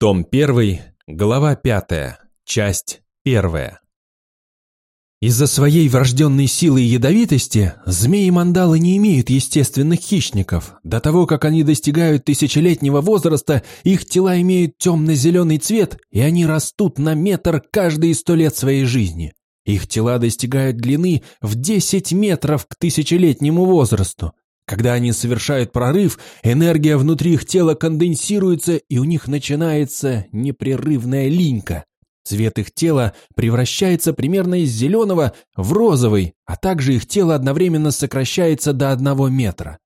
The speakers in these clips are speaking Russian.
Том 1, глава 5, часть 1. Из-за своей врожденной силы и ядовитости змеи-мандалы не имеют естественных хищников. До того, как они достигают тысячелетнего возраста, их тела имеют темно-зеленый цвет, и они растут на метр каждые сто лет своей жизни. Их тела достигают длины в 10 метров к тысячелетнему возрасту. Когда они совершают прорыв, энергия внутри их тела конденсируется, и у них начинается непрерывная линька. Цвет их тела превращается примерно из зеленого в розовый, а также их тело одновременно сокращается до одного метра.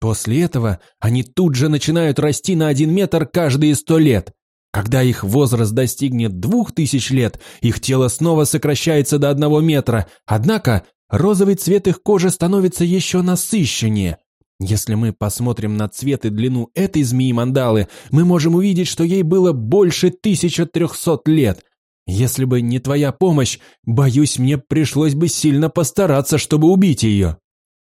После этого они тут же начинают расти на один метр каждые сто лет. Когда их возраст достигнет двух тысяч лет, их тело снова сокращается до одного метра, однако розовый цвет их кожи становится еще насыщеннее. Если мы посмотрим на цвет и длину этой змеи-мандалы, мы можем увидеть, что ей было больше 1300 лет. Если бы не твоя помощь, боюсь, мне пришлось бы сильно постараться, чтобы убить ее.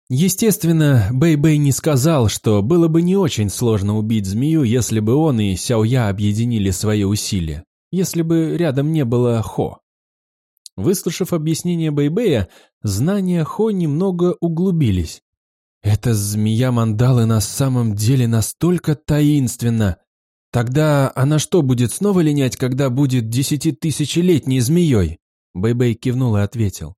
Естественно, Бэй-Бэй не сказал, что было бы не очень сложно убить змею, если бы он и Сяоя объединили свои усилия, если бы рядом не было Хо. Выслушав объяснение Бэйбэя, знания Хо немного углубились. «Эта змея мандалы на самом деле настолько таинственна. Тогда она что, будет снова линять, когда будет десятитысячелетней змеей?» Бэйбэй кивнул и ответил.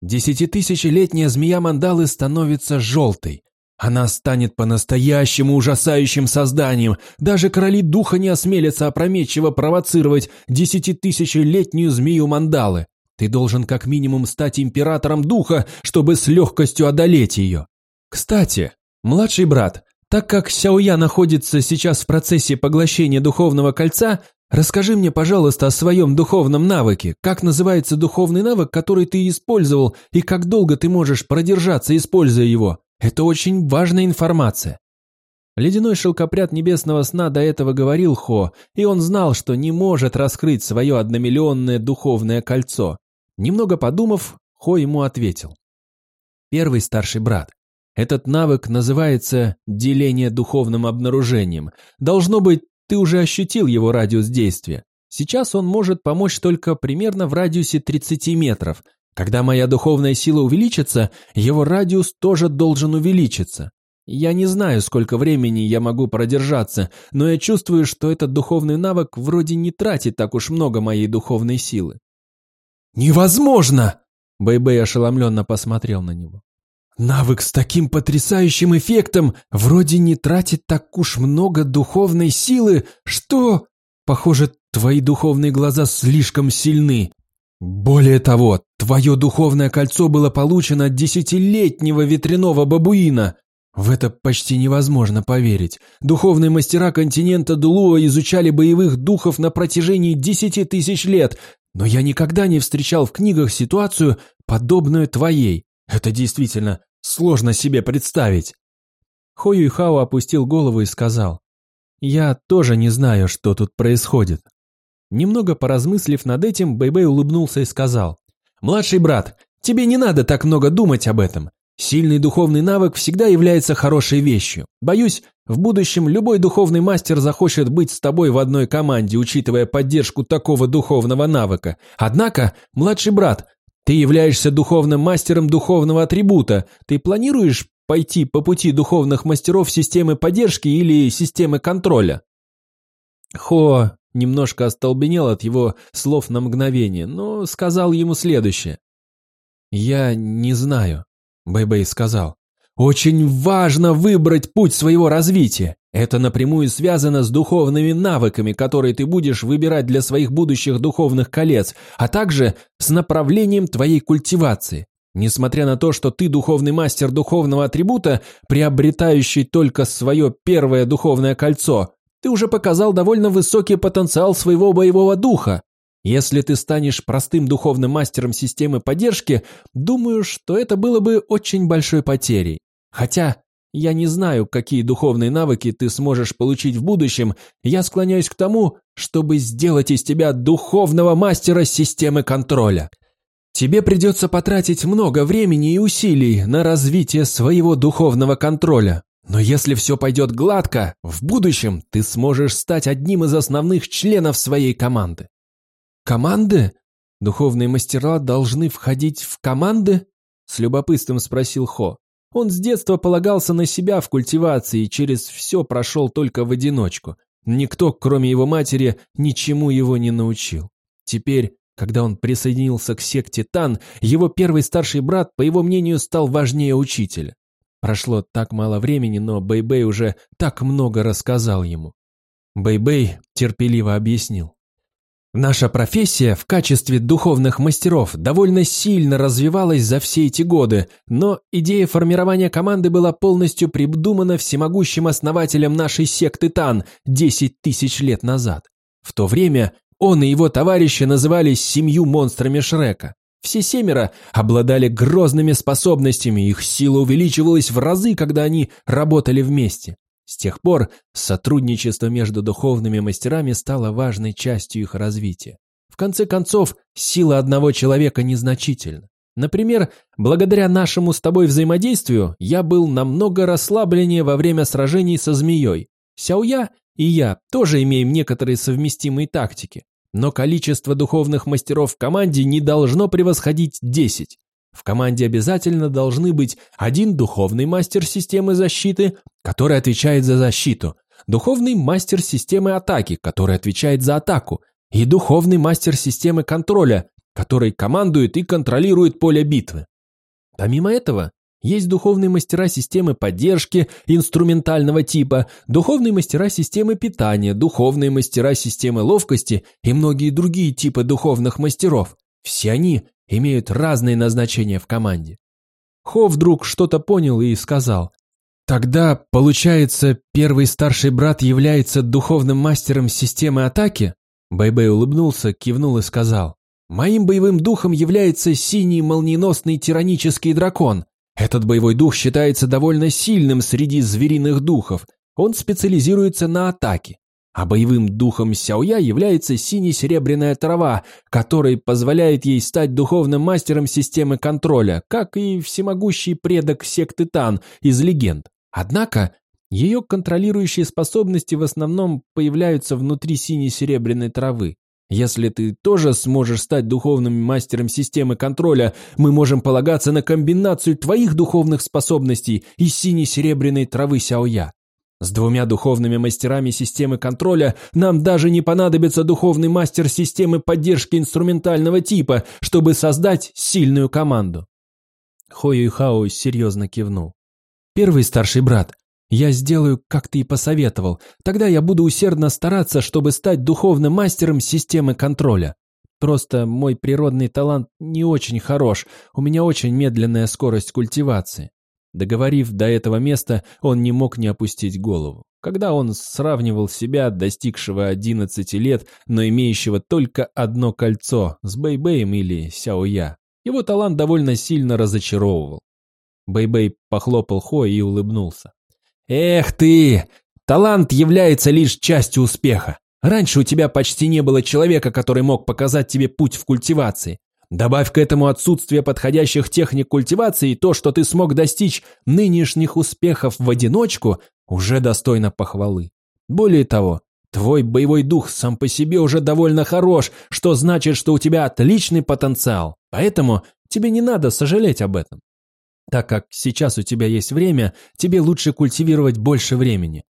Десятитысячелетняя змея мандалы становится желтой. Она станет по-настоящему ужасающим созданием. Даже короли духа не осмелятся опрометчиво провоцировать десятитысячелетнюю змею мандалы. Ты должен как минимум стать императором духа, чтобы с легкостью одолеть ее. Кстати, младший брат, так как Сяоя находится сейчас в процессе поглощения духовного кольца, Расскажи мне, пожалуйста, о своем духовном навыке. Как называется духовный навык, который ты использовал, и как долго ты можешь продержаться, используя его? Это очень важная информация. Ледяной шелкопряд небесного сна до этого говорил Хо, и он знал, что не может раскрыть свое одномиллионное духовное кольцо. Немного подумав, Хо ему ответил. Первый старший брат. Этот навык называется деление духовным обнаружением. Должно быть, ты уже ощутил его радиус действия. Сейчас он может помочь только примерно в радиусе 30 метров. Когда моя духовная сила увеличится, его радиус тоже должен увеличиться. Я не знаю, сколько времени я могу продержаться, но я чувствую, что этот духовный навык вроде не тратит так уж много моей духовной силы. «Невозможно!» Бэйбэй ошеломленно посмотрел на него. Навык с таким потрясающим эффектом вроде не тратит так уж много духовной силы, что... Похоже, твои духовные глаза слишком сильны. Более того, твое духовное кольцо было получено от десятилетнего ветряного бабуина. В это почти невозможно поверить. Духовные мастера континента Дулуа изучали боевых духов на протяжении десяти тысяч лет, но я никогда не встречал в книгах ситуацию, подобную твоей. Это действительно сложно себе представить. Хо Юйхао опустил голову и сказал, «Я тоже не знаю, что тут происходит». Немного поразмыслив над этим, Бэйбэй улыбнулся и сказал, «Младший брат, тебе не надо так много думать об этом. Сильный духовный навык всегда является хорошей вещью. Боюсь, в будущем любой духовный мастер захочет быть с тобой в одной команде, учитывая поддержку такого духовного навыка. Однако, младший брат, ты являешься духовным мастером духовного атрибута. Ты планируешь пойти по пути духовных мастеров системы поддержки или системы контроля?» Хо немножко остолбенел от его слов на мгновение, но сказал ему следующее. «Я не знаю», — Бэйбэй сказал. «Очень важно выбрать путь своего развития. Это напрямую связано с духовными навыками, которые ты будешь выбирать для своих будущих духовных колец, а также с направлением твоей культивации. Несмотря на то, что ты духовный мастер духовного атрибута, приобретающий только свое первое духовное кольцо, ты уже показал довольно высокий потенциал своего боевого духа. Если ты станешь простым духовным мастером системы поддержки, думаю, что это было бы очень большой потерей. Хотя я не знаю, какие духовные навыки ты сможешь получить в будущем. Я склоняюсь к тому, чтобы сделать из тебя духовного мастера системы контроля. Тебе придется потратить много времени и усилий на развитие своего духовного контроля. Но если все пойдет гладко, в будущем ты сможешь стать одним из основных членов своей команды. Команды? Духовные мастера должны входить в команды? С любопытством спросил Хо. Он с детства полагался на себя в культивации и через все прошел только в одиночку. Никто, кроме его матери, ничему его не научил. Теперь, когда он присоединился к секте Тан, его первый старший брат, по его мнению, стал важнее учителя. Прошло так мало времени, но Бэйбэй -Бэй уже так много рассказал ему. Бэйбэй -Бэй терпеливо объяснил. Наша профессия в качестве духовных мастеров довольно сильно развивалась за все эти годы, но идея формирования команды была полностью придумана всемогущим основателем нашей секты Тан 10 тысяч лет назад. В то время он и его товарищи назывались семью монстрами Шрека. Все семеро обладали грозными способностями, их сила увеличивалась в разы, когда они работали вместе. С тех пор сотрудничество между духовными мастерами стало важной частью их развития. В конце концов, сила одного человека незначительна. Например, благодаря нашему с тобой взаимодействию я был намного расслабленнее во время сражений со змеей. Сяоя и я тоже имеем некоторые совместимые тактики. Но количество духовных мастеров в команде не должно превосходить 10. В команде обязательно должны быть один духовный мастер системы защиты, который отвечает за защиту, духовный мастер системы атаки, который отвечает за атаку, и духовный мастер системы контроля, который командует и контролирует поле битвы. Помимо этого, есть духовные мастера системы поддержки инструментального типа, духовные мастера системы питания, духовные мастера системы ловкости и многие другие типы духовных мастеров. Все они имеют разные назначения в команде. Хо вдруг что-то понял и сказал. «Тогда, получается, первый старший брат является духовным мастером системы атаки?» Бэйбэй улыбнулся, кивнул и сказал. «Моим боевым духом является синий молниеносный тиранический дракон. Этот боевой дух считается довольно сильным среди звериных духов. Он специализируется на атаке. А боевым духом Сяоя является сине-серебряная трава, которая позволяет ей стать духовным мастером системы контроля, как и всемогущий предок секты Тан из легенд. Однако, ее контролирующие способности в основном появляются внутри сине-серебряной травы. Если ты тоже сможешь стать духовным мастером системы контроля, мы можем полагаться на комбинацию твоих духовных способностей и сине-серебряной травы Сяоя. С двумя духовными мастерами системы контроля нам даже не понадобится духовный мастер системы поддержки инструментального типа, чтобы создать сильную команду. Хо Юйхао серьезно кивнул. Первый старший брат, я сделаю, как ты и посоветовал. Тогда я буду усердно стараться, чтобы стать духовным мастером системы контроля. Просто мой природный талант не очень хорош, у меня очень медленная скорость культивации. Договорив до этого места, он не мог не опустить голову. Когда он сравнивал себя, достигшего 11 лет, но имеющего только одно кольцо, с Бэйбэем или Сяоя, его талант довольно сильно разочаровывал. Бэйбэй похлопал Хо и улыбнулся. «Эх ты! Талант является лишь частью успеха. Раньше у тебя почти не было человека, который мог показать тебе путь в культивации. Добавь к этому отсутствие подходящих техник культивации и то, что ты смог достичь нынешних успехов в одиночку, уже достойно похвалы. Более того, твой боевой дух сам по себе уже довольно хорош, что значит, что у тебя отличный потенциал. Поэтому тебе не надо сожалеть об этом. Так как сейчас у тебя есть время, тебе лучше культивировать больше времени.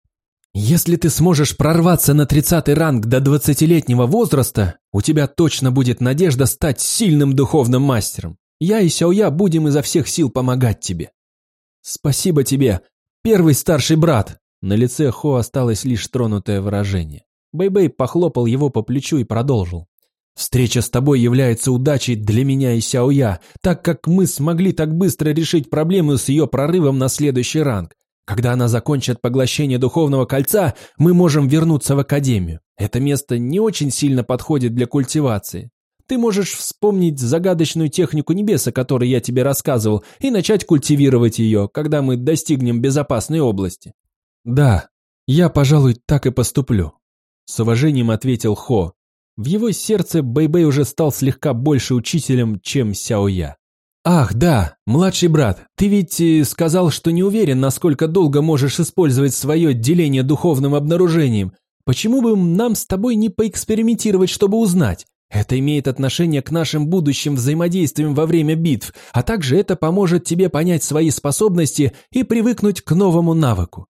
Если ты сможешь прорваться на 30 ранг до 20-летнего возраста, у тебя точно будет надежда стать сильным духовным мастером. Я и Сяоя будем изо всех сил помогать тебе. Спасибо тебе, первый старший брат. На лице Хо осталось лишь тронутое выражение. Бэйбэй похлопал его по плечу и продолжил. Встреча с тобой является удачей для меня и Сяоя, так как мы смогли так быстро решить проблему с ее прорывом на следующий ранг. Когда она закончит поглощение Духовного Кольца, мы можем вернуться в Академию. Это место не очень сильно подходит для культивации. Ты можешь вспомнить загадочную технику небес, о которой я тебе рассказывал, и начать культивировать ее, когда мы достигнем безопасной области. Да, я, пожалуй, так и поступлю. С уважением ответил Хо, в его сердце Бэйбэй -Бэй уже стал слегка больше учителем, чем Сяоя. «Ах, да, младший брат, ты ведь э, сказал, что не уверен, насколько долго можешь использовать свое деление духовным обнаружением. Почему бы нам с тобой не поэкспериментировать, чтобы узнать? Это имеет отношение к нашим будущим взаимодействиям во время битв, а также это поможет тебе понять свои способности и привыкнуть к новому навыку».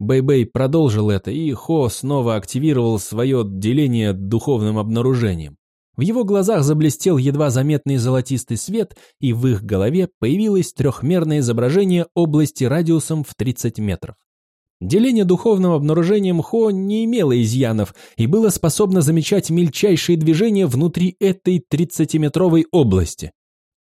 Бэй-Бэй продолжил это, и Хо снова активировал свое деление духовным обнаружением. В его глазах заблестел едва заметный золотистый свет, и в их голове появилось трехмерное изображение области радиусом в 30 метров. Деление духовным обнаружением Хо не имело изъянов и было способно замечать мельчайшие движения внутри этой 30-метровой области.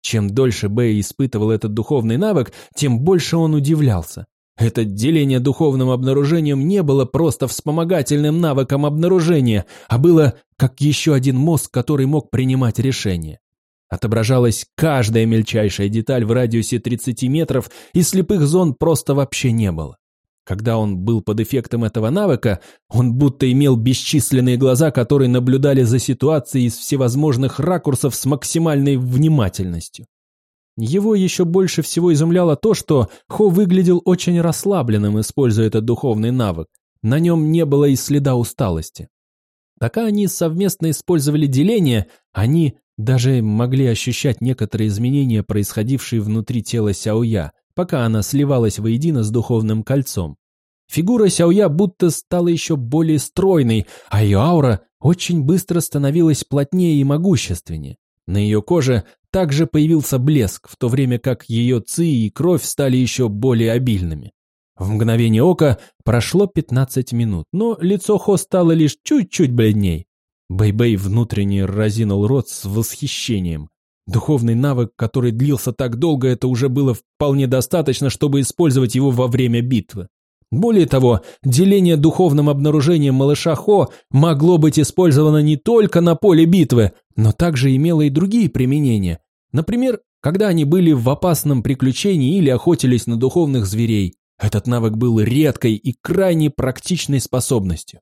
Чем дольше Бэй испытывал этот духовный навык, тем больше он удивлялся. Это деление духовным обнаружением не было просто вспомогательным навыком обнаружения, а было как еще один мозг, который мог принимать решения. Отображалась каждая мельчайшая деталь в радиусе 30 метров, и слепых зон просто вообще не было. Когда он был под эффектом этого навыка, он будто имел бесчисленные глаза, которые наблюдали за ситуацией из всевозможных ракурсов с максимальной внимательностью. Его еще больше всего изумляло то, что Хо выглядел очень расслабленным, используя этот духовный навык. На нем не было и следа усталости. Пока они совместно использовали деление, они даже могли ощущать некоторые изменения, происходившие внутри тела Сяоя, пока она сливалась воедино с духовным кольцом. Фигура Сяоя будто стала еще более стройной, а ее аура очень быстро становилась плотнее и могущественнее. На ее коже также появился блеск, в то время как ее ци и кровь стали еще более обильными. В мгновение ока прошло 15 минут, но лицо Хо стало лишь чуть-чуть бледней. Бэй-Бэй внутренне разинул рот с восхищением. Духовный навык, который длился так долго, это уже было вполне достаточно, чтобы использовать его во время битвы. Более того, деление духовным обнаружением малыша Хо могло быть использовано не только на поле битвы, но также имело и другие применения. Например, когда они были в опасном приключении или охотились на духовных зверей. Этот навык был редкой и крайне практичной способностью.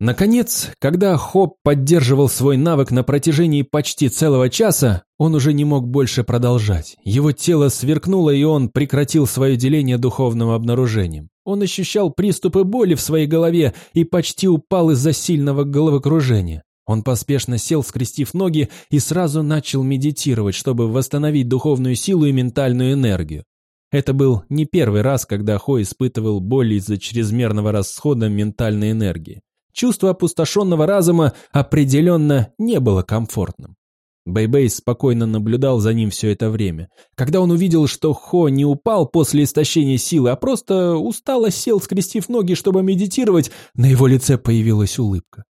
Наконец, когда Хоп поддерживал свой навык на протяжении почти целого часа, он уже не мог больше продолжать. Его тело сверкнуло, и он прекратил свое деление духовным обнаружением. Он ощущал приступы боли в своей голове и почти упал из-за сильного головокружения. Он поспешно сел, скрестив ноги, и сразу начал медитировать, чтобы восстановить духовную силу и ментальную энергию. Это был не первый раз, когда Хо испытывал боль из-за чрезмерного расхода ментальной энергии. Чувство опустошенного разума определенно не было комфортным. Бэйбэй спокойно наблюдал за ним все это время. Когда он увидел, что Хо не упал после истощения силы, а просто устало сел, скрестив ноги, чтобы медитировать, на его лице появилась улыбка.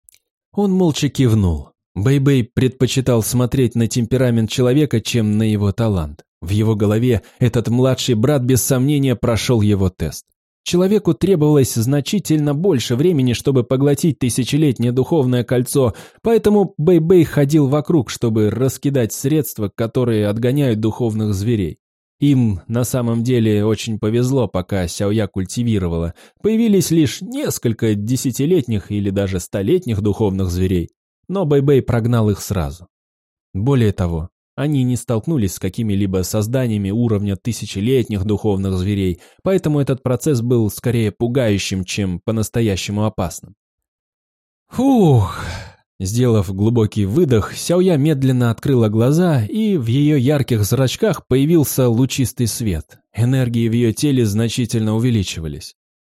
Он молча кивнул. Бэйбэй предпочитал смотреть на темперамент человека, чем на его талант. В его голове этот младший брат без сомнения прошел его тест. Человеку требовалось значительно больше времени, чтобы поглотить тысячелетнее духовное кольцо, поэтому Бэй-Бэй ходил вокруг, чтобы раскидать средства, которые отгоняют духовных зверей. Им на самом деле очень повезло, пока Сяоя культивировала. Появились лишь несколько десятилетних или даже столетних духовных зверей, но Бэй-Бэй прогнал их сразу. Более того, они не столкнулись с какими-либо созданиями уровня тысячелетних духовных зверей, поэтому этот процесс был скорее пугающим, чем по-настоящему опасным. Фух! Сделав глубокий выдох, Сяоя медленно открыла глаза, и в ее ярких зрачках появился лучистый свет. Энергии в ее теле значительно увеличивались.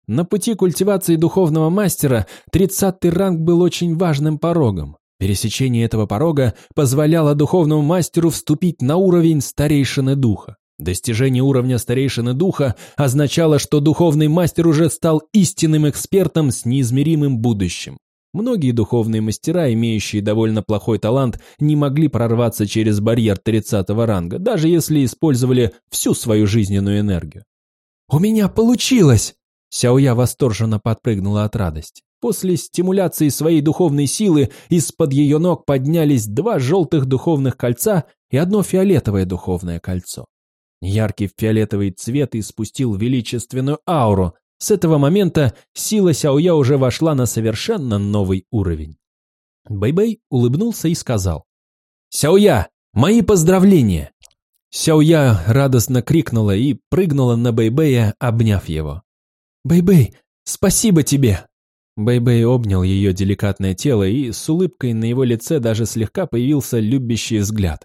На пути культивации духовного мастера тридцатый ранг был очень важным порогом. Пересечение этого порога позволяло духовному мастеру вступить на уровень старейшины духа. Достижение уровня старейшины духа означало, что духовный мастер уже стал истинным экспертом с неизмеримым будущим. Многие духовные мастера, имеющие довольно плохой талант, не могли прорваться через барьер 30 ранга, даже если использовали всю свою жизненную энергию. «У меня получилось!» Сяоя восторженно подпрыгнула от радости. После стимуляции своей духовной силы из-под ее ног поднялись два желтых духовных кольца и одно фиолетовое духовное кольцо. Яркий фиолетовый цвет испустил величественную ауру. С этого момента сила Сяоя уже вошла на совершенно новый уровень. Бэйбэй -бэй улыбнулся и сказал. «Сяоя, мои поздравления!» Сяоя радостно крикнула и прыгнула на Бэйбэя, обняв его. «Бэйбэй, спасибо тебе!» Бэйбэй обнял ее деликатное тело, и с улыбкой на его лице даже слегка появился любящий взгляд.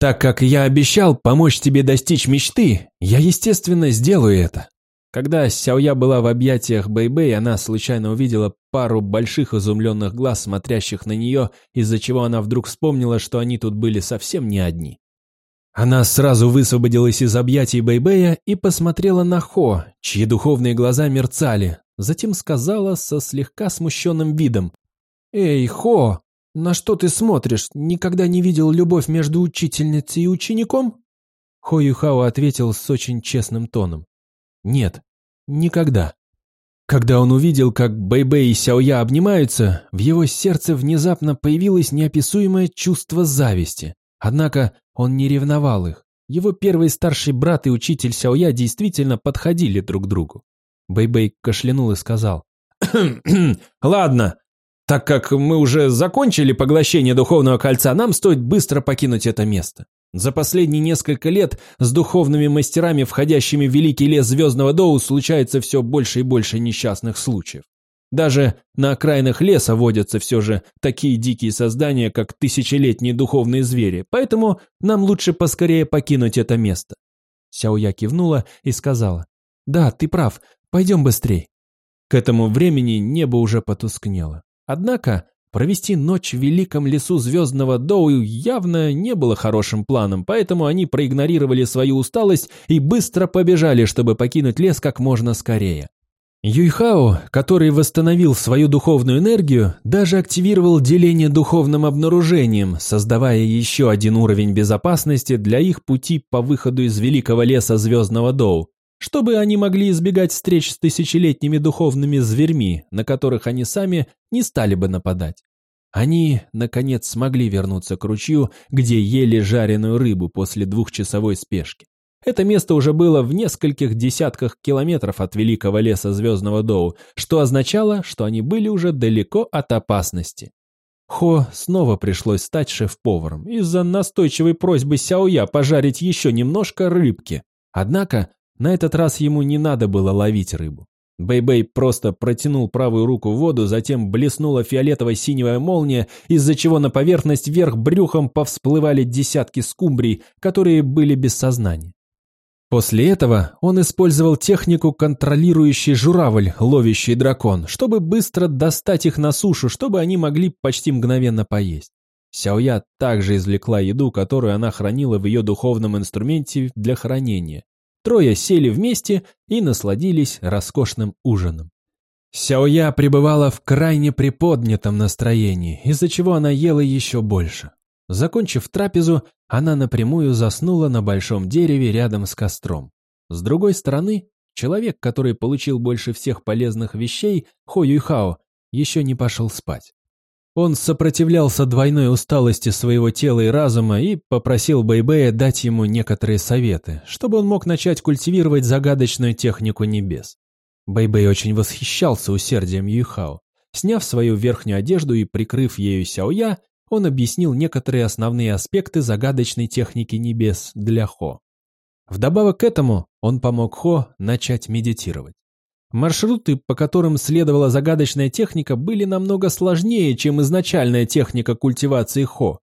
«Так как я обещал помочь тебе достичь мечты, я, естественно, сделаю это». Когда Сяоя была в объятиях Бэйбэй, она случайно увидела пару больших изумленных глаз, смотрящих на нее, из-за чего она вдруг вспомнила, что они тут были совсем не одни. Она сразу высвободилась из объятий Бэйбэя и посмотрела на Хо, чьи духовные глаза мерцали, затем сказала со слегка смущенным видом. «Эй, Хо, на что ты смотришь? Никогда не видел любовь между учительницей и учеником?» Хо Юхао ответил с очень честным тоном. «Нет, никогда». Когда он увидел, как Бэйбэй и Сяоя обнимаются, в его сердце внезапно появилось неописуемое чувство зависти. Однако он не ревновал их. Его первый старший брат и учитель Сяоя действительно подходили друг другу. Бэйбэй кашлянул и сказал. «Ладно, так как мы уже закончили поглощение Духовного Кольца, нам стоит быстро покинуть это место. За последние несколько лет с духовными мастерами, входящими в Великий Лес Звездного Доу, случается все больше и больше несчастных случаев. Даже на окраинах леса водятся все же такие дикие создания, как тысячелетние духовные звери, поэтому нам лучше поскорее покинуть это место. Сяоя кивнула и сказала, «Да, ты прав, пойдем быстрей». К этому времени небо уже потускнело. Однако провести ночь в великом лесу Звездного Доу явно не было хорошим планом, поэтому они проигнорировали свою усталость и быстро побежали, чтобы покинуть лес как можно скорее. Юйхао, который восстановил свою духовную энергию, даже активировал деление духовным обнаружением, создавая еще один уровень безопасности для их пути по выходу из великого леса Звездного Доу, чтобы они могли избегать встреч с тысячелетними духовными зверьми, на которых они сами не стали бы нападать. Они, наконец, смогли вернуться к ручью, где ели жареную рыбу после двухчасовой спешки. Это место уже было в нескольких десятках километров от великого леса Звездного Доу, что означало, что они были уже далеко от опасности. Хо снова пришлось стать шеф-поваром из-за настойчивой просьбы Сяоя пожарить еще немножко рыбки. Однако на этот раз ему не надо было ловить рыбу. Бэйбэй -бэй просто протянул правую руку в воду, затем блеснула фиолетово-синевая молния, из-за чего на поверхность вверх брюхом повсплывали десятки скумбрий, которые были без сознания. После этого он использовал технику контролирующий журавль, ловящий дракон, чтобы быстро достать их на сушу, чтобы они могли почти мгновенно поесть. Сяоя также извлекла еду, которую она хранила в ее духовном инструменте для хранения. Трое сели вместе и насладились роскошным ужином. Сяоя пребывала в крайне приподнятом настроении, из-за чего она ела еще больше. Закончив трапезу, она напрямую заснула на большом дереве рядом с костром. С другой стороны, человек, который получил больше всех полезных вещей, Хо Юйхао, еще не пошел спать. Он сопротивлялся двойной усталости своего тела и разума и попросил Бэйбэя дать ему некоторые советы, чтобы он мог начать культивировать загадочную технику небес. Бэйбэй очень восхищался усердием Юйхао. Сняв свою верхнюю одежду и прикрыв ею Сяоя, он объяснил некоторые основные аспекты загадочной техники небес для Хо. Вдобавок к этому он помог Хо начать медитировать. Маршруты, по которым следовала загадочная техника, были намного сложнее, чем изначальная техника культивации Хо.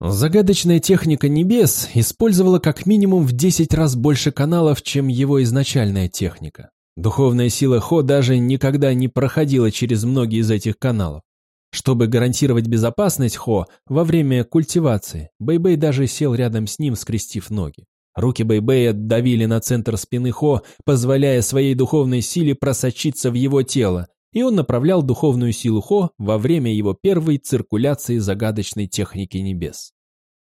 Загадочная техника небес использовала как минимум в 10 раз больше каналов, чем его изначальная техника. Духовная сила Хо даже никогда не проходила через многие из этих каналов. Чтобы гарантировать безопасность Хо во время культивации, Бэйбэй -Бэй даже сел рядом с ним, скрестив ноги. Руки Бэйбэя давили на центр спины Хо, позволяя своей духовной силе просочиться в его тело, и он направлял духовную силу Хо во время его первой циркуляции загадочной техники небес.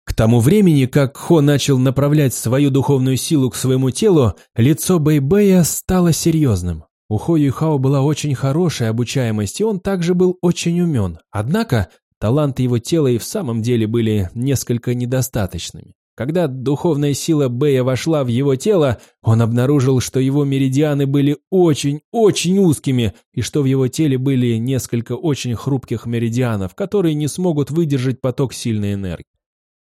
К тому времени, как Хо начал направлять свою духовную силу к своему телу, лицо Бэйбэя стало серьезным. У Хо Юйхао была очень хорошая обучаемость, и он также был очень умен. Однако таланты его тела и в самом деле были несколько недостаточными. Когда духовная сила Бэя вошла в его тело, он обнаружил, что его меридианы были очень-очень узкими, и что в его теле были несколько очень хрупких меридианов, которые не смогут выдержать поток сильной энергии.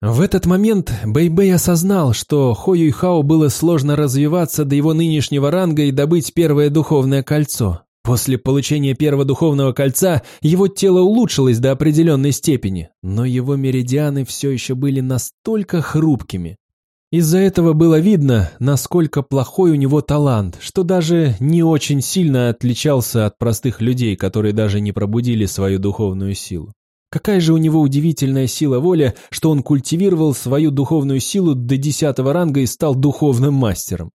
В этот момент Бэйбэй осознал, что Хо Юйхао было сложно развиваться до его нынешнего ранга и добыть первое духовное кольцо. После получения первого духовного кольца его тело улучшилось до определенной степени, но его меридианы все еще были настолько хрупкими. Из-за этого было видно, насколько плохой у него талант, что даже не очень сильно отличался от простых людей, которые даже не пробудили свою духовную силу. Какая же у него удивительная сила воли, что он культивировал свою духовную силу до десятого ранга и стал духовным мастером.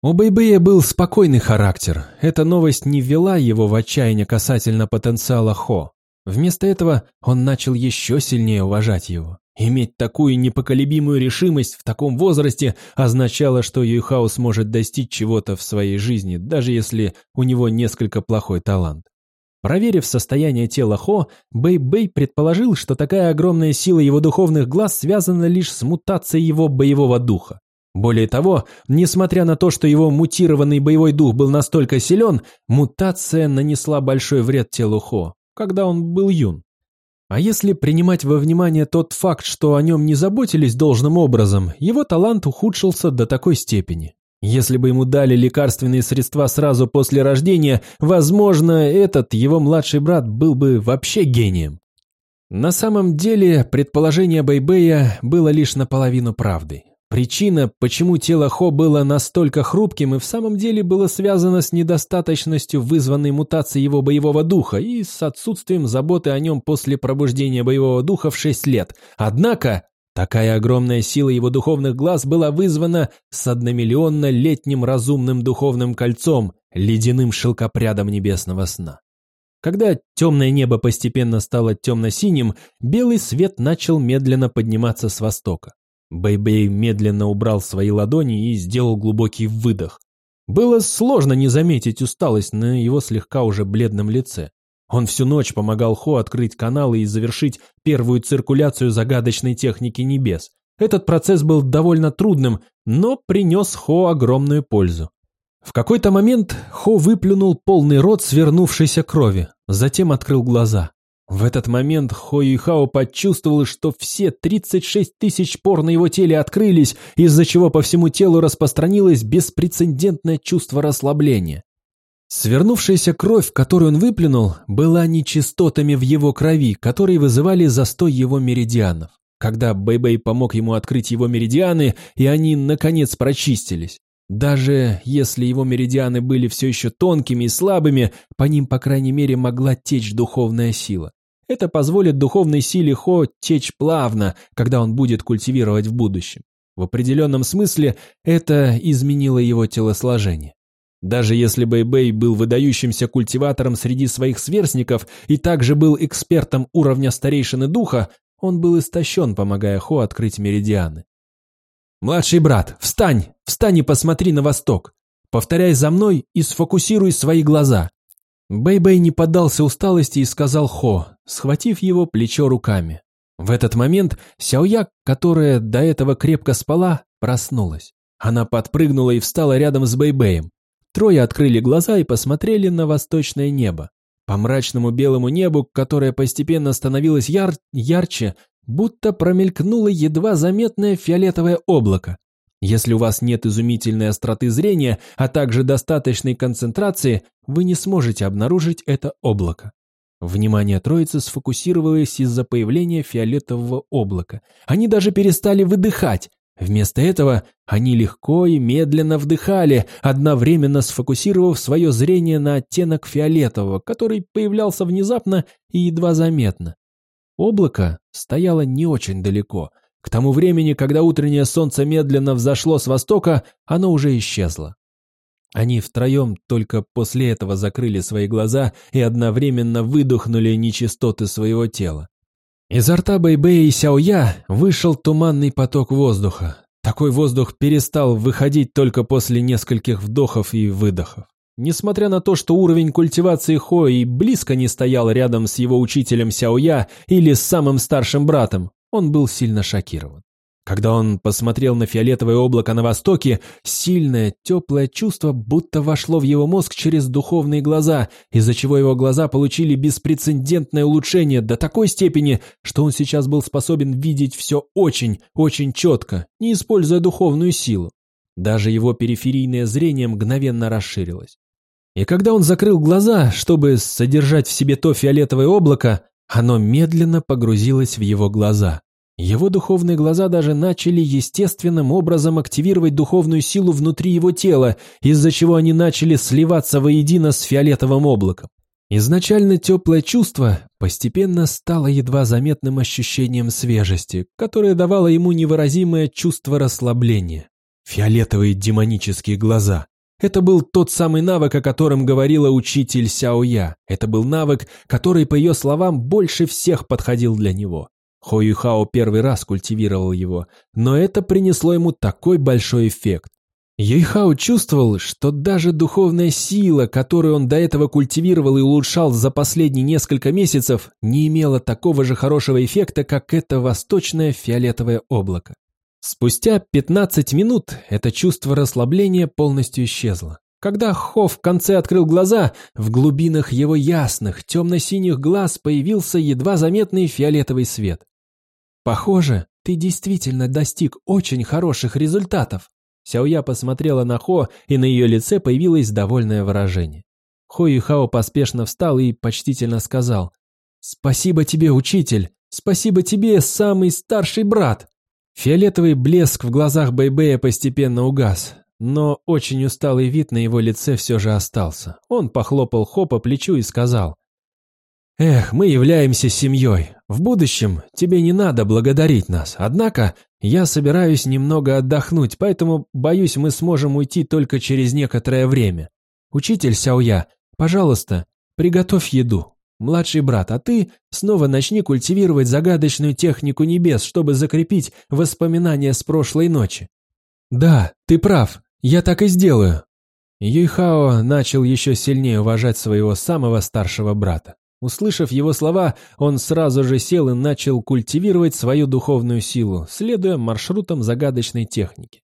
У Бэйбэя был спокойный характер. Эта новость не ввела его в отчаяние касательно потенциала Хо. Вместо этого он начал еще сильнее уважать его. Иметь такую непоколебимую решимость в таком возрасте означало, что Юйхао сможет достичь чего-то в своей жизни, даже если у него несколько плохой талант. Проверив состояние тела Хо, Бэй-Бэй предположил, что такая огромная сила его духовных глаз связана лишь с мутацией его боевого духа. Более того, несмотря на то, что его мутированный боевой дух был настолько силен, мутация нанесла большой вред телу Хо, когда он был юн. А если принимать во внимание тот факт, что о нем не заботились должным образом, его талант ухудшился до такой степени. Если бы ему дали лекарственные средства сразу после рождения, возможно, этот его младший брат был бы вообще гением. На самом деле, предположение Бэйбэя было лишь наполовину правдой. Причина, почему тело Хо было настолько хрупким, и в самом деле было связано с недостаточностью вызванной мутацией его боевого духа и с отсутствием заботы о нем после пробуждения боевого духа в 6 лет. Однако, такая огромная сила его духовных глаз была вызвана с одномиллионно-летним разумным духовным кольцом, ледяным шелкопрядом небесного сна. Когда темное небо постепенно стало темно-синим, белый свет начал медленно подниматься с востока. Бэйбэй медленно убрал свои ладони и сделал глубокий выдох. Было сложно не заметить усталость на его слегка уже бледном лице. Он всю ночь помогал Хо открыть каналы и завершить первую циркуляцию загадочной техники небес. Этот процесс был довольно трудным, но принес Хо огромную пользу. В какой-то момент Хо выплюнул полный рот свернувшейся крови, затем открыл глаза. В этот момент Хо Юйхао почувствовал, что все 36 тысяч пор на его теле открылись, из-за чего по всему телу распространилось беспрецедентное чувство расслабления. Свернувшаяся кровь, которую он выплюнул, была нечистотами в его крови, которые вызывали застой его меридианов. Когда Бэйбэй помог ему открыть его меридианы, и они, наконец, прочистились. Даже если его меридианы были все еще тонкими и слабыми, по ним, по крайней мере, могла течь духовная сила. Это позволит духовной силе Хо течь плавно, когда он будет культивировать в будущем. В определенном смысле это изменило его телосложение. Даже если Бэй-Бэй был выдающимся культиватором среди своих сверстников и также был экспертом уровня старейшины духа, он был истощен, помогая Хо открыть меридианы. «Младший брат, встань! Встань и посмотри на восток! Повторяй за мной и сфокусируй свои глаза!» Бэй-Бэй не поддался усталости и сказал Хо, схватив его плечо руками. В этот момент Сяояк, которая до этого крепко спала, проснулась. Она подпрыгнула и встала рядом с Бэйбэем. Трое открыли глаза и посмотрели на восточное небо. По мрачному белому небу, которое постепенно становилось яр ярче, будто промелькнуло едва заметное фиолетовое облако. Если у вас нет изумительной остроты зрения, а также достаточной концентрации, вы не сможете обнаружить это облако. Внимание троицы сфокусировалось из-за появления фиолетового облака. Они даже перестали выдыхать. Вместо этого они легко и медленно вдыхали, одновременно сфокусировав свое зрение на оттенок фиолетового, который появлялся внезапно и едва заметно. Облако стояло не очень далеко. К тому времени, когда утреннее солнце медленно взошло с востока, оно уже исчезло. Они втроем только после этого закрыли свои глаза и одновременно выдохнули нечистоты своего тела. Изо рта Бэйбэя и Сяоя вышел туманный поток воздуха. Такой воздух перестал выходить только после нескольких вдохов и выдохов. Несмотря на то, что уровень культивации Хо и близко не стоял рядом с его учителем Сяоя или с самым старшим братом, он был сильно шокирован. Когда он посмотрел на фиолетовое облако на востоке, сильное, теплое чувство будто вошло в его мозг через духовные глаза, из-за чего его глаза получили беспрецедентное улучшение до такой степени, что он сейчас был способен видеть все очень, очень четко, не используя духовную силу. Даже его периферийное зрение мгновенно расширилось. И когда он закрыл глаза, чтобы содержать в себе то фиолетовое облако, оно медленно погрузилось в его глаза. Его духовные глаза даже начали естественным образом активировать духовную силу внутри его тела, из-за чего они начали сливаться воедино с фиолетовым облаком. Изначально теплое чувство постепенно стало едва заметным ощущением свежести, которое давало ему невыразимое чувство расслабления. Фиолетовые демонические глаза. Это был тот самый навык, о котором говорила учитель Сяоя. Это был навык, который, по ее словам, больше всех подходил для него. Хо Юхао первый раз культивировал его, но это принесло ему такой большой эффект. Юйхао чувствовал, что даже духовная сила, которую он до этого культивировал и улучшал за последние несколько месяцев, не имела такого же хорошего эффекта, как это восточное фиолетовое облако. Спустя 15 минут это чувство расслабления полностью исчезло. Когда Хо в конце открыл глаза, в глубинах его ясных, темно-синих глаз появился едва заметный фиолетовый свет. «Похоже, ты действительно достиг очень хороших результатов». Сяоя посмотрела на Хо, и на ее лице появилось довольное выражение. Хо Юхао поспешно встал и почтительно сказал «Спасибо тебе, учитель! Спасибо тебе, самый старший брат!» Фиолетовый блеск в глазах Бэйбэя постепенно угас, но очень усталый вид на его лице все же остался. Он похлопал Хо по плечу и сказал Эх, мы являемся семьей. В будущем тебе не надо благодарить нас. Однако я собираюсь немного отдохнуть, поэтому, боюсь, мы сможем уйти только через некоторое время. Учитель Сяоя, пожалуйста, приготовь еду. Младший брат, а ты снова начни культивировать загадочную технику небес, чтобы закрепить воспоминания с прошлой ночи. Да, ты прав, я так и сделаю. Юйхао начал еще сильнее уважать своего самого старшего брата. Услышав его слова, он сразу же сел и начал культивировать свою духовную силу, следуя маршрутам загадочной техники.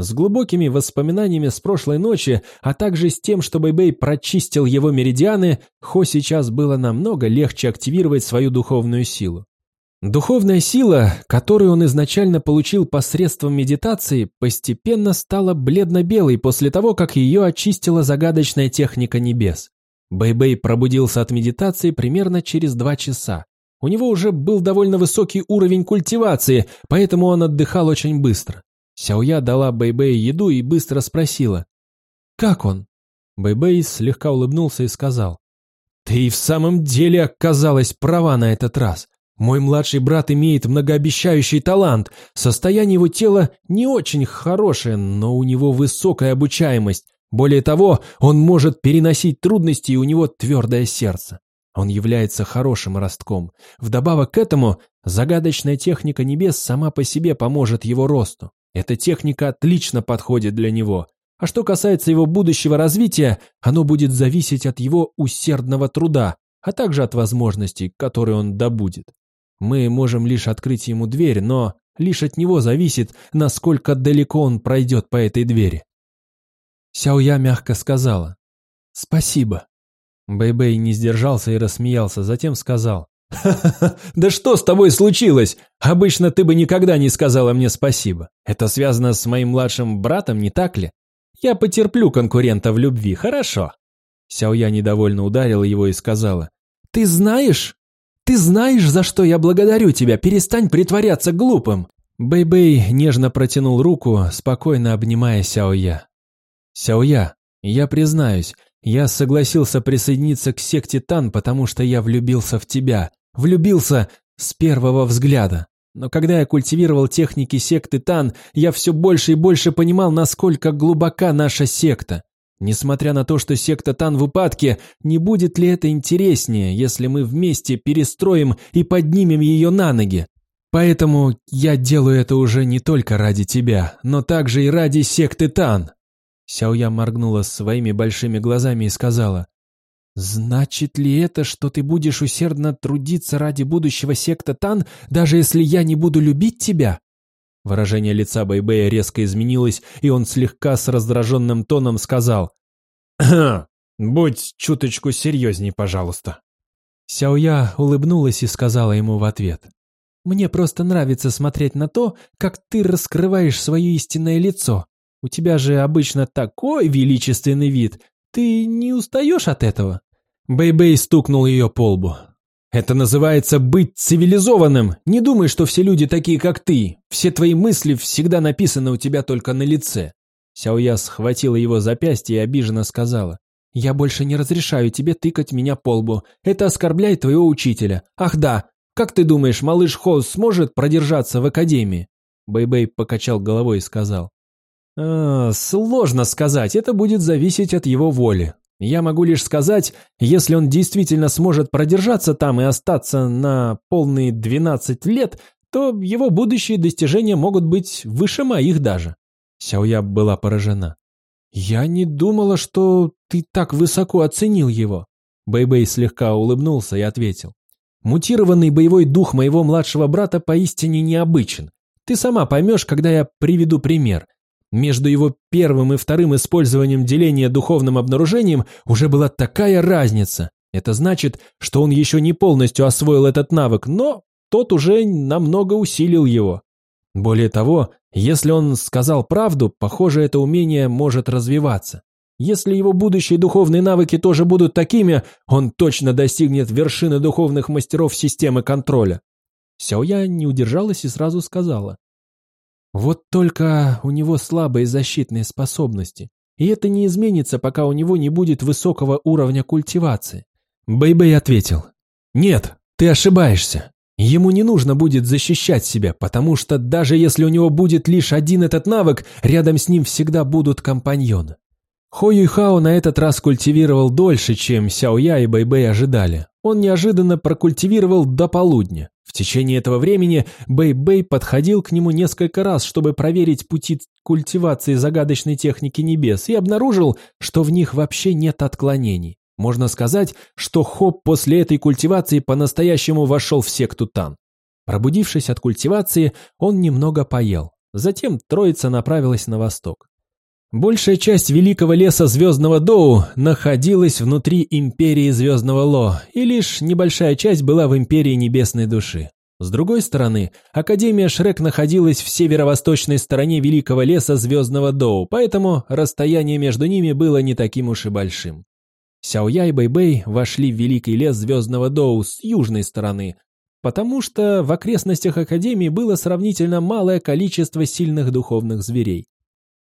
С глубокими воспоминаниями с прошлой ночи, а также с тем, что Бэйбэй прочистил его меридианы, Хо сейчас было намного легче активировать свою духовную силу. Духовная сила, которую он изначально получил посредством медитации, постепенно стала бледно-белой после того, как ее очистила загадочная техника небес. Бэйбэй -бэй пробудился от медитации примерно через два часа. У него уже был довольно высокий уровень культивации, поэтому он отдыхал очень быстро. Сяоя дала Бэйбэй еду и быстро спросила. «Как он?» Бэйбэй слегка улыбнулся и сказал. «Ты и в самом деле оказалась права на этот раз. Мой младший брат имеет многообещающий талант. Состояние его тела не очень хорошее, но у него высокая обучаемость. Более того, он может переносить трудности, и у него твердое сердце. Он является хорошим ростком. Вдобавок к этому, загадочная техника небес сама по себе поможет его росту. Эта техника отлично подходит для него. А что касается его будущего развития, оно будет зависеть от его усердного труда, а также от возможностей, которые он добудет. Мы можем лишь открыть ему дверь, но лишь от него зависит, насколько далеко он пройдет по этой двери. Сяоя мягко сказала «Спасибо». Бэйбэй -бэй не сдержался и рассмеялся, затем сказал «Ха-ха-ха, да что с тобой случилось? Обычно ты бы никогда не сказала мне спасибо. Это связано с моим младшим братом, не так ли? Я потерплю конкурента в любви, хорошо?» Сяоя недовольно ударила его и сказала «Ты знаешь? Ты знаешь, за что я благодарю тебя? Перестань притворяться глупым!» Бэйбэй -бэй нежно протянул руку, спокойно обнимая Сяоя. Сяоя, я признаюсь, я согласился присоединиться к секте Тан, потому что я влюбился в тебя. Влюбился с первого взгляда. Но когда я культивировал техники секты Тан, я все больше и больше понимал, насколько глубока наша секта. Несмотря на то, что секта Тан в упадке, не будет ли это интереснее, если мы вместе перестроим и поднимем ее на ноги? Поэтому я делаю это уже не только ради тебя, но также и ради секты Тан. Сяоя моргнула своими большими глазами и сказала, «Значит ли это, что ты будешь усердно трудиться ради будущего секта Тан, даже если я не буду любить тебя?» Выражение лица Бэйбэя резко изменилось, и он слегка с раздраженным тоном сказал «Будь чуточку серьезней, пожалуйста». Сяоя улыбнулась и сказала ему в ответ «Мне просто нравится смотреть на то, как ты раскрываешь свое истинное лицо. У тебя же обычно такой величественный вид. Ты не устаешь от этого?» Бэйбэй -бэй стукнул ее по лбу. Это называется быть цивилизованным. Не думай, что все люди такие, как ты. Все твои мысли всегда написаны у тебя только на лице. Сяоя схватила его запястье и обиженно сказала. «Я больше не разрешаю тебе тыкать меня по лбу. Это оскорбляет твоего учителя. Ах да, как ты думаешь, малыш Хоу сможет продержаться в академии?» Бэйбэй -бэй покачал головой и сказал. «А, «Сложно сказать, это будет зависеть от его воли. Я могу лишь сказать, если он действительно сможет продержаться там и остаться на полные 12 лет, то его будущие достижения могут быть выше моих даже. Сяоя была поражена. «Я не думала, что ты так высоко оценил его». Бэйбэй -бэй слегка улыбнулся и ответил. «Мутированный боевой дух моего младшего брата поистине необычен. Ты сама поймешь, когда я приведу пример. Между его первым и вторым использованием деления духовным обнаружением уже была такая разница. Это значит, что он еще не полностью освоил этот навык, но тот уже намного усилил его. Более того, если он сказал правду, похоже, это умение может развиваться. Если его будущие духовные навыки тоже будут такими, он точно достигнет вершины духовных мастеров системы контроля. Сяоя не удержалась и сразу сказала. Вот только у него слабые защитные способности, и это не изменится, пока у него не будет высокого уровня культивации. Бэйбэй -бэй ответил, «Нет, ты ошибаешься. Ему не нужно будет защищать себя, потому что даже если у него будет лишь один этот навык, рядом с ним всегда будут компаньоны. Хо Юйхао на этот раз культивировал дольше, чем Сяо Я и Бэйбэй ожидали. Он неожиданно прокультивировал до полудня. В течение этого времени Бэй-Бэй подходил к нему несколько раз, чтобы проверить пути культивации загадочной техники небес, и обнаружил, что в них вообще нет отклонений. Можно сказать, что Хоп после этой культивации по-настоящему вошел в секту Тан. Пробудившись от культивации, он немного поел. Затем троица направилась на восток. Большая часть великого леса Звездного Доу находилась внутри Империи Звездного Ло, и лишь небольшая часть была в Империи Небесной Души. С другой стороны, Академия Шрек находилась в северо-восточной стороне великого леса Звездного Доу, поэтому расстояние между ними было не таким уж и большим. Сяоя и Бэйбэй вошли в великий лес Звездного Доу с южной стороны, потому что в окрестностях Академии было сравнительно малое количество сильных духовных зверей.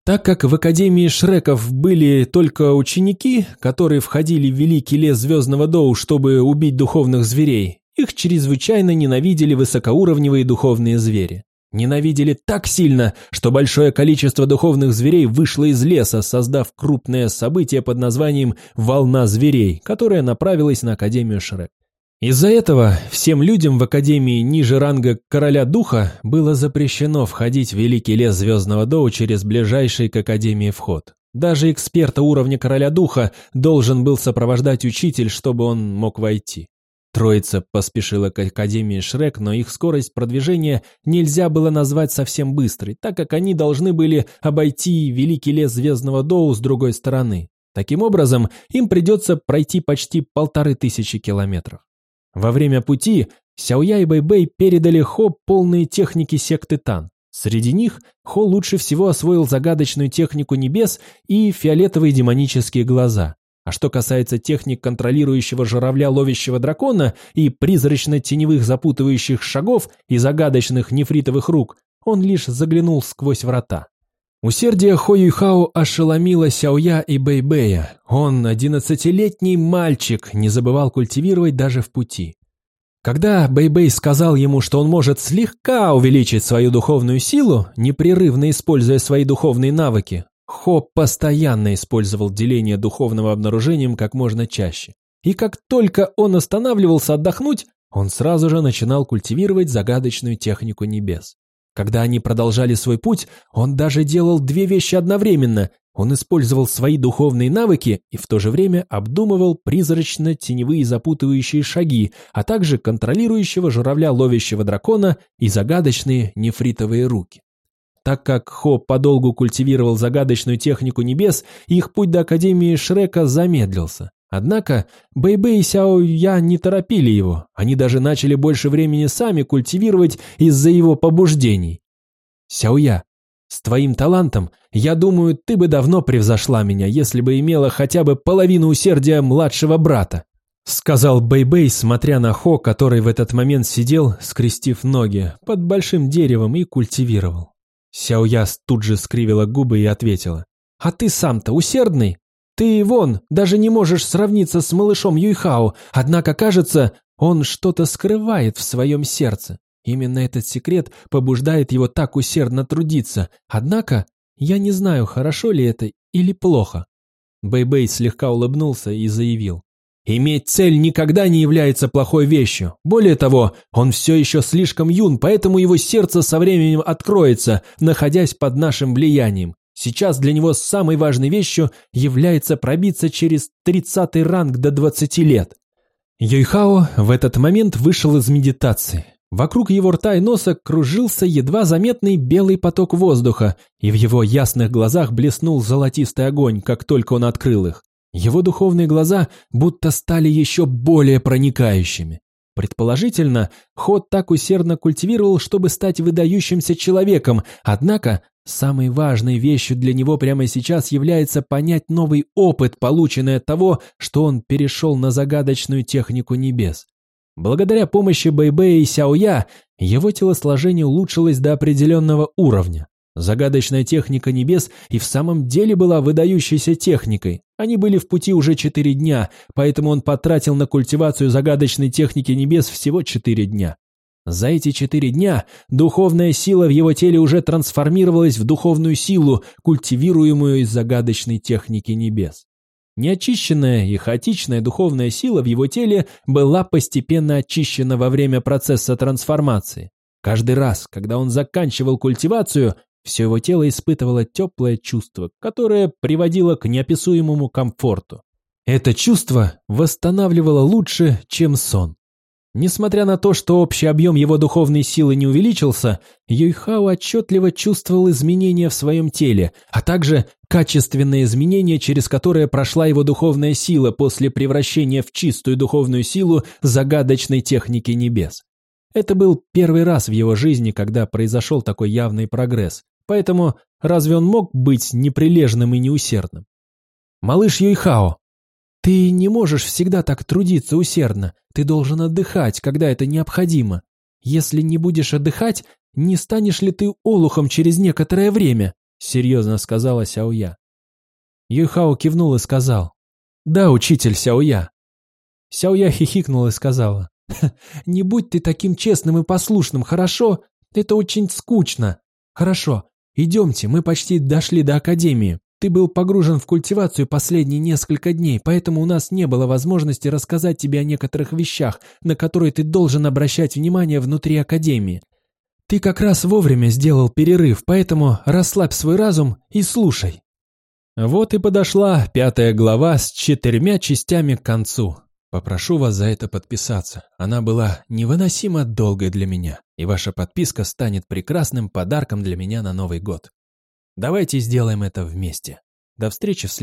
Так как в Академии Шреков были только ученики, которые входили в Великий лес Звездного Доу, чтобы убить духовных зверей, их чрезвычайно ненавидели высокоуровневые духовные звери. Ненавидели так сильно, что большое количество духовных зверей вышло из леса, создав крупное событие под названием «Волна зверей», которое направилось на Академию Шрек. Из-за этого всем людям в Академии ниже ранга Короля Духа было запрещено входить в Великий лес Звездного Доу через ближайший к Академии вход. Даже эксперта уровня Короля Духа должен был сопровождать учитель, чтобы он мог войти. Троица поспешила к Академии Шрек, но их скорость продвижения нельзя было назвать совсем быстрой, так как они должны были обойти Великий лес Звездного Доу с другой стороны. Таким образом, им придется пройти почти полторы тысячи километров. Во время пути Сяоя и Бэйбэй передали Хо полные техники секты Тан. Среди них Хо лучше всего освоил загадочную технику небес и фиолетовые демонические глаза. А что касается техник контролирующего журавля ловящего дракона и призрачно-теневых запутывающих шагов и загадочных нефритовых рук, он лишь заглянул сквозь врата. Усердие Хо Юйхао ошеломило Сяоя и Бэйбэя. Он, одиннадцатилетний мальчик, не забывал культивировать даже в пути. Когда Бэйбэй сказал ему, что он может слегка увеличить свою духовную силу, непрерывно используя свои духовные навыки, Хо постоянно использовал деление духовным обнаружением как можно чаще. И как только он останавливался отдохнуть, он сразу же начинал культивировать загадочную технику небес. Когда они продолжали свой путь, он даже делал две вещи одновременно. Он использовал свои духовные навыки и в то же время обдумывал призрачно-теневые запутывающие шаги, а также контролирующего журавля ловящего дракона и загадочные нефритовые руки. Так как Хо подолгу культивировал загадочную технику небес, их путь до Академии Шрека замедлился. Однако Бэйбэй и Сяо Я не торопили его, они даже начали больше времени сами культивировать из-за его побуждений. Сяо Я, с твоим талантом, я думаю, ты бы давно превзошла меня, если бы имела хотя бы половину усердия младшего брата. Сказал Бэйбэй, смотря на Хо, который в этот момент сидел, скрестив ноги, под большим деревом и культивировал. Сяо Яс тут же скривила губы и ответила. «А ты сам-то усердный? Ты, вон, даже не можешь сравниться с малышом Юйхао, однако, кажется, он что-то скрывает в своем сердце. Именно этот секрет побуждает его так усердно трудиться. Однако, я не знаю, хорошо ли это или плохо». Бэйбэй -бэй слегка улыбнулся и заявил. Иметь цель никогда не является плохой вещью. Более того, он все еще слишком юн, поэтому его сердце со временем откроется, находясь под нашим влиянием. Сейчас для него самой важной вещью является пробиться через 30 ранг до 20 лет. Юйхао в этот момент вышел из медитации. Вокруг его рта и носа кружился едва заметный белый поток воздуха, и в его ясных глазах блеснул золотистый огонь, как только он открыл их. Его духовные глаза будто стали еще более проникающими. Предположительно, Ход так усердно культивировал, чтобы стать выдающимся человеком, однако самой важной вещью для него прямо сейчас является понять новый опыт, полученный от того, что он перешел на загадочную технику небес. Благодаря помощи Бэйбэя и Сяоя, его телосложение улучшилось до определенного уровня. Загадочная техника небес и в самом деле была выдающейся техникой. Они были в пути уже четыре дня, поэтому он потратил на культивацию загадочной техники небес всего четыре дня. За эти четыре дня духовная сила в его теле уже трансформировалась в духовную силу, культивируемую из загадочной техники небес. Неочищенная и хаотичная духовная сила в его теле была постепенно очищена во время процесса трансформации. Каждый раз, когда он заканчивал культивацию, все его тело испытывало теплое чувство, которое приводило к неописуемому комфорту. Это чувство восстанавливало лучше, чем сон. Несмотря на то, что общий объем его духовной силы не увеличился, Юйхао отчетливо чувствовал изменения в своем теле, а также качественные изменения, через которые прошла его духовная сила после превращения в чистую духовную силу загадочной техники небес. Это был первый раз в его жизни, когда произошел такой явный прогресс, Поэтому разве он мог быть неприлежным и неусердным? Малыш Юйхао, ты не можешь всегда так трудиться усердно. Ты должен отдыхать, когда это необходимо. Если не будешь отдыхать, не станешь ли ты олухом через некоторое время? Серьезно сказала Сяоя. Юйхао кивнул и сказал. Да, учитель Сяоя. Сяоя хихикнула и сказала. «Не будь ты таким честным и послушным, хорошо? Это очень скучно. Хорошо, «Идемте, мы почти дошли до Академии. Ты был погружен в культивацию последние несколько дней, поэтому у нас не было возможности рассказать тебе о некоторых вещах, на которые ты должен обращать внимание внутри Академии. Ты как раз вовремя сделал перерыв, поэтому расслабь свой разум и слушай». Вот и подошла пятая глава с четырьмя частями к концу. Попрошу вас за это подписаться. Она была невыносимо долгой для меня, и ваша подписка станет прекрасным подарком для меня на Новый год. Давайте сделаем это вместе. До встречи в следующем